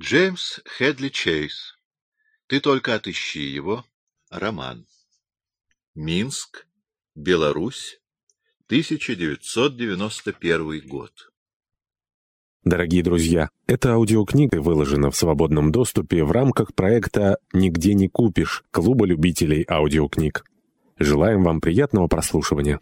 Джеймс Хедли Чейз. Ты только отыщи его. Роман. Минск, Беларусь, 1991 год. Дорогие друзья, эта аудиокнига выложена в свободном доступе в рамках проекта «Нигде не купишь» Клуба любителей аудиокниг. Желаем вам приятного прослушивания.